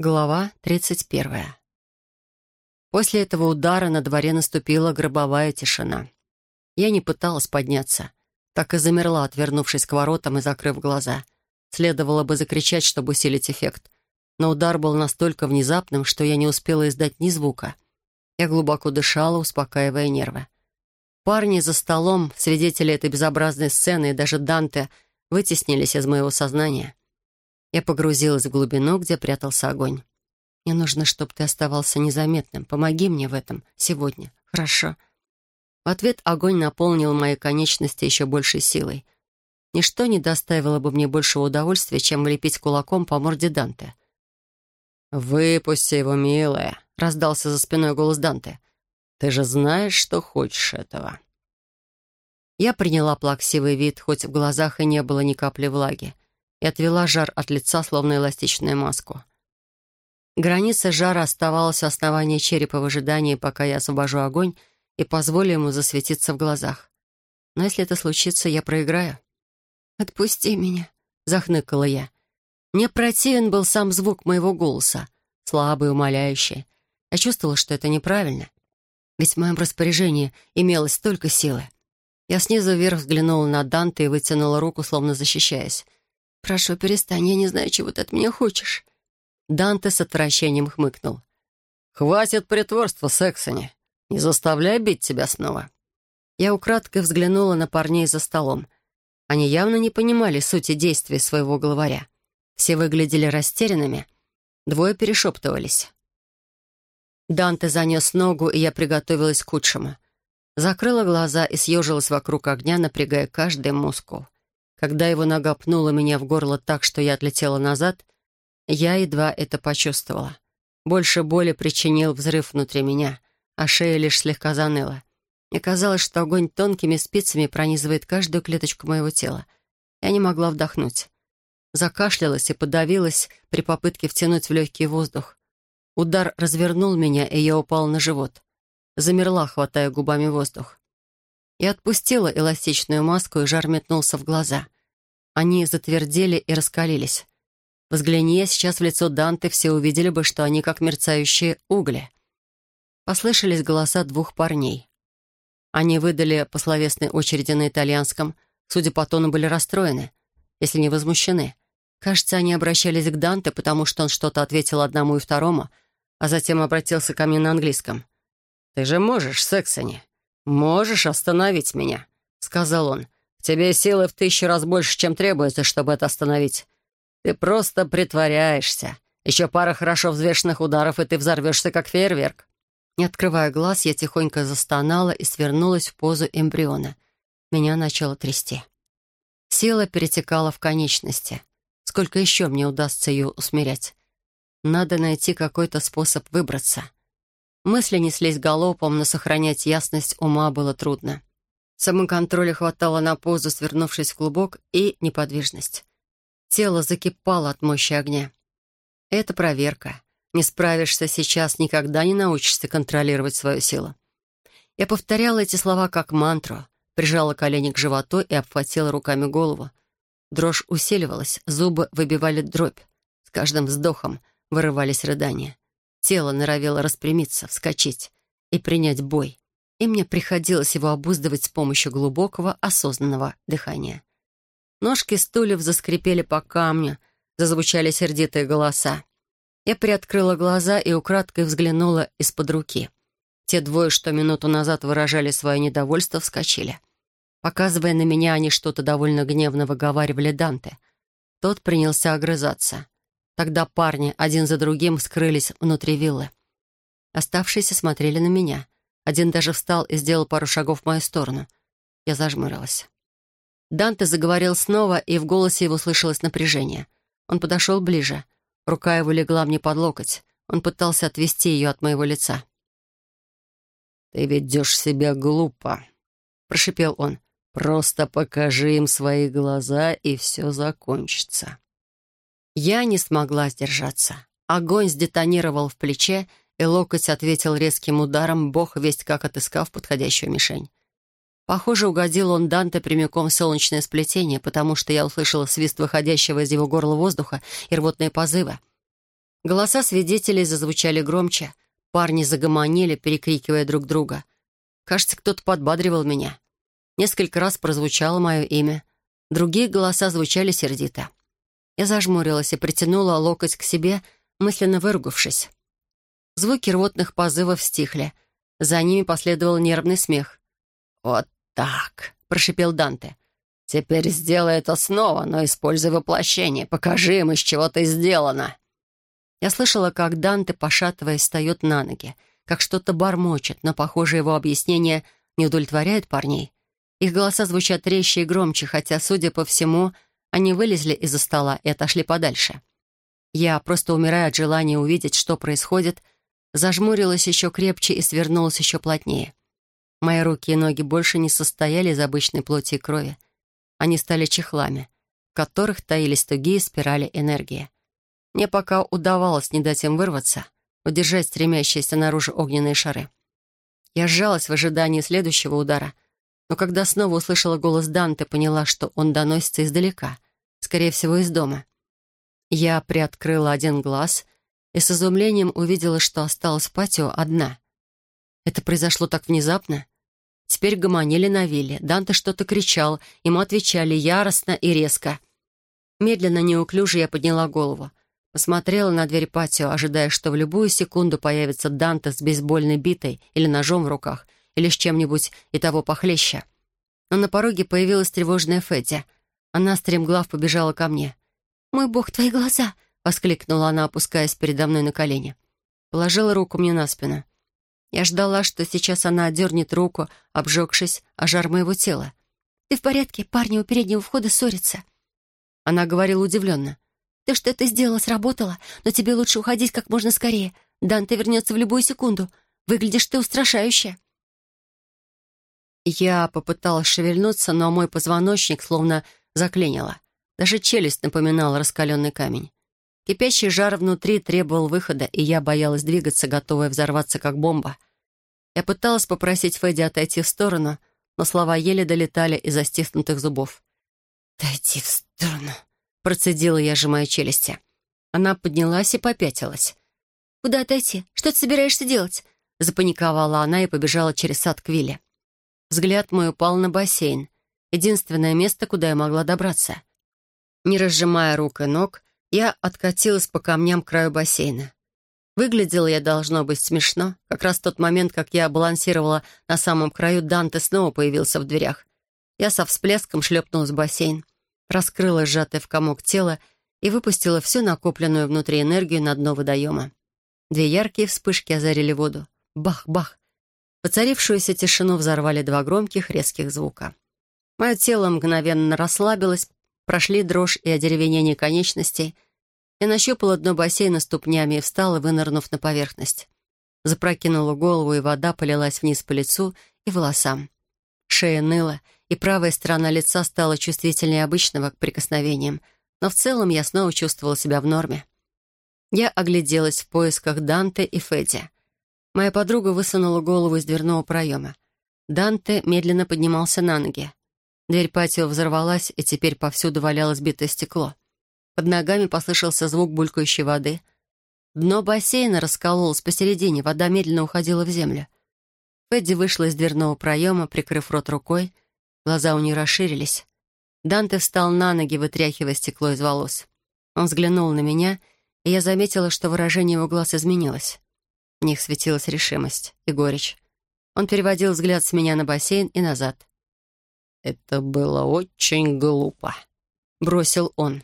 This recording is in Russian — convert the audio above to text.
Глава 31. После этого удара на дворе наступила гробовая тишина. Я не пыталась подняться, так и замерла, отвернувшись к воротам и закрыв глаза. Следовало бы закричать, чтобы усилить эффект. Но удар был настолько внезапным, что я не успела издать ни звука. Я глубоко дышала, успокаивая нервы. Парни за столом, свидетели этой безобразной сцены и даже Данте вытеснились из моего сознания. Я погрузилась в глубину, где прятался огонь. «Мне нужно, чтобы ты оставался незаметным. Помоги мне в этом сегодня. Хорошо?» В ответ огонь наполнил мои конечности еще большей силой. Ничто не доставило бы мне большего удовольствия, чем влепить кулаком по морде Данте. «Выпусти его, милая», — раздался за спиной голос Данте. «Ты же знаешь, что хочешь этого». Я приняла плаксивый вид, хоть в глазах и не было ни капли влаги и отвела жар от лица, словно эластичную маску. Граница жара оставалась у основания черепа в ожидании, пока я освобожу огонь и позволю ему засветиться в глазах. Но если это случится, я проиграю. «Отпусти меня», — захныкала я. Мне противен был сам звук моего голоса, слабый, умоляющий. Я чувствовала, что это неправильно, ведь в моем распоряжении имелось столько силы. Я снизу вверх взглянула на Данте и вытянула руку, словно защищаясь. «Прошу, перестань, я не знаю, чего ты от меня хочешь». Данте с отвращением хмыкнул. «Хватит притворства, Сексони. Не заставляй бить тебя снова». Я украдкой взглянула на парней за столом. Они явно не понимали сути действий своего главаря. Все выглядели растерянными. Двое перешептывались. Данте занес ногу, и я приготовилась к худшему. Закрыла глаза и съежилась вокруг огня, напрягая каждый мускул. Когда его нога пнула меня в горло так, что я отлетела назад, я едва это почувствовала. Больше боли причинил взрыв внутри меня, а шея лишь слегка заныла. Мне казалось, что огонь тонкими спицами пронизывает каждую клеточку моего тела. Я не могла вдохнуть. Закашлялась и подавилась при попытке втянуть в легкий воздух. Удар развернул меня, и я упала на живот. Замерла, хватая губами воздух. Я отпустила эластичную маску, и жар метнулся в глаза. Они затвердели и раскалились. Взгляни я сейчас в лицо Данте, все увидели бы, что они как мерцающие угли. Послышались голоса двух парней. Они выдали по словесной очереди на итальянском, судя по тону, были расстроены, если не возмущены. Кажется, они обращались к Данте, потому что он что-то ответил одному и второму, а затем обратился ко мне на английском. «Ты же можешь, Сексони, «Можешь остановить меня», — сказал он. «В тебе силы в тысячу раз больше, чем требуется, чтобы это остановить. Ты просто притворяешься. Еще пара хорошо взвешенных ударов, и ты взорвешься, как фейерверк». Не открывая глаз, я тихонько застонала и свернулась в позу эмбриона. Меня начало трясти. Сила перетекала в конечности. Сколько еще мне удастся ее усмирять? Надо найти какой-то способ выбраться. Мысли неслись галопом, но сохранять ясность ума было трудно. Самоконтроля хватало на позу, свернувшись в клубок, и неподвижность. Тело закипало от мощи огня. Это проверка. Не справишься сейчас, никогда не научишься контролировать свою силу. Я повторяла эти слова как мантру, прижала колени к животу и обхватила руками голову. Дрожь усиливалась, зубы выбивали дробь. С каждым вздохом вырывались рыдания. Тело норовило распрямиться, вскочить и принять бой, и мне приходилось его обуздывать с помощью глубокого, осознанного дыхания. Ножки стульев заскрипели по камню, зазвучали сердитые голоса. Я приоткрыла глаза и украдкой взглянула из-под руки. Те двое, что минуту назад выражали свое недовольство, вскочили. Показывая на меня, они что-то довольно гневно выговаривали Данте. Тот принялся огрызаться. Тогда парни один за другим скрылись внутри виллы. Оставшиеся смотрели на меня. Один даже встал и сделал пару шагов в мою сторону. Я зажмурилась. Данте заговорил снова, и в голосе его слышалось напряжение. Он подошел ближе. Рука его легла мне под локоть. Он пытался отвести ее от моего лица. «Ты ведешь себя глупо», — прошипел он. «Просто покажи им свои глаза, и все закончится». Я не смогла сдержаться. Огонь сдетонировал в плече, и локоть ответил резким ударом, бог весть как отыскав подходящую мишень. Похоже, угодил он Данте прямиком в солнечное сплетение, потому что я услышала свист выходящего из его горла воздуха и рвотные позывы. Голоса свидетелей зазвучали громче. Парни загомонили, перекрикивая друг друга. Кажется, кто-то подбадривал меня. Несколько раз прозвучало мое имя. Другие голоса звучали сердито. Я зажмурилась и притянула локоть к себе, мысленно выругавшись. Звуки рвотных позывов стихли. За ними последовал нервный смех. «Вот так», — прошипел Данте. «Теперь сделай это снова, но используй воплощение. Покажи им, из чего ты сделано». Я слышала, как Данте, пошатываясь, встает на ноги, как что-то бормочет, но, похоже, его объяснение не удовлетворяет парней. Их голоса звучат резче и громче, хотя, судя по всему, они вылезли из-за стола и отошли подальше. Я, просто умирая от желания увидеть, что происходит, зажмурилась еще крепче и свернулась еще плотнее. Мои руки и ноги больше не состояли из обычной плоти и крови. Они стали чехлами, в которых таились тугие спирали энергии. Мне пока удавалось не дать им вырваться, удержать стремящиеся наружу огненные шары. Я сжалась в ожидании следующего удара — но когда снова услышала голос Данте, поняла, что он доносится издалека, скорее всего, из дома. Я приоткрыла один глаз и с изумлением увидела, что осталась в патио одна. Это произошло так внезапно. Теперь гомонили на вилле. Данте что-то кричал, ему отвечали яростно и резко. Медленно, неуклюже я подняла голову. Посмотрела на дверь патио, ожидая, что в любую секунду появится Данте с бейсбольной битой или ножом в руках — или с чем-нибудь и того похлеще. Но на пороге появилась тревожная Федя. Она, стремглав, побежала ко мне. «Мой бог, твои глаза!» — воскликнула она, опускаясь передо мной на колени. Положила руку мне на спину. Я ждала, что сейчас она отдернет руку, обжегшись о жар моего тела. «Ты в порядке? Парни у переднего входа ссорятся». Она говорила удивленно. «Ты что это сделала, сработало, но тебе лучше уходить как можно скорее. Данте вернется в любую секунду. Выглядишь ты устрашающе». Я попыталась шевельнуться, но мой позвоночник словно заклинило. Даже челюсть напоминала раскаленный камень. Кипящий жар внутри требовал выхода, и я боялась двигаться, готовая взорваться, как бомба. Я пыталась попросить Фэдди отойти в сторону, но слова еле долетали из-за стиснутых зубов. «Отойди в сторону», — процедила я, сжимая челюсти. Она поднялась и попятилась. «Куда отойти? Что ты собираешься делать?» Запаниковала она и побежала через сад к Вилле. Взгляд мой упал на бассейн. Единственное место, куда я могла добраться. Не разжимая рук и ног, я откатилась по камням к краю бассейна. Выглядела я, должно быть, смешно. Как раз в тот момент, как я балансировала на самом краю, Данте снова появился в дверях. Я со всплеском шлепнулась в бассейн, раскрыла сжатое в комок тело и выпустила всю накопленную внутри энергию на дно водоема. Две яркие вспышки озарили воду. Бах-бах! Поцарившуюся тишину взорвали два громких резких звука. Мое тело мгновенно расслабилось, прошли дрожь и одеревенение конечностей. Я нащупала дно бассейна ступнями и встала, вынырнув на поверхность. Запрокинула голову, и вода полилась вниз по лицу и волосам. Шея ныла, и правая сторона лица стала чувствительнее обычного к прикосновениям, но в целом я снова чувствовала себя в норме. Я огляделась в поисках Данте и Федди. Моя подруга высунула голову из дверного проема. Данте медленно поднимался на ноги. Дверь патио взорвалась, и теперь повсюду валялось битое стекло. Под ногами послышался звук булькающей воды. Дно бассейна раскололось посередине, вода медленно уходила в землю. Федди вышла из дверного проема, прикрыв рот рукой. Глаза у нее расширились. Данте встал на ноги, вытряхивая стекло из волос. Он взглянул на меня, и я заметила, что выражение его глаз изменилось. В них светилась решимость и горечь. Он переводил взгляд с меня на бассейн и назад. «Это было очень глупо», — бросил он.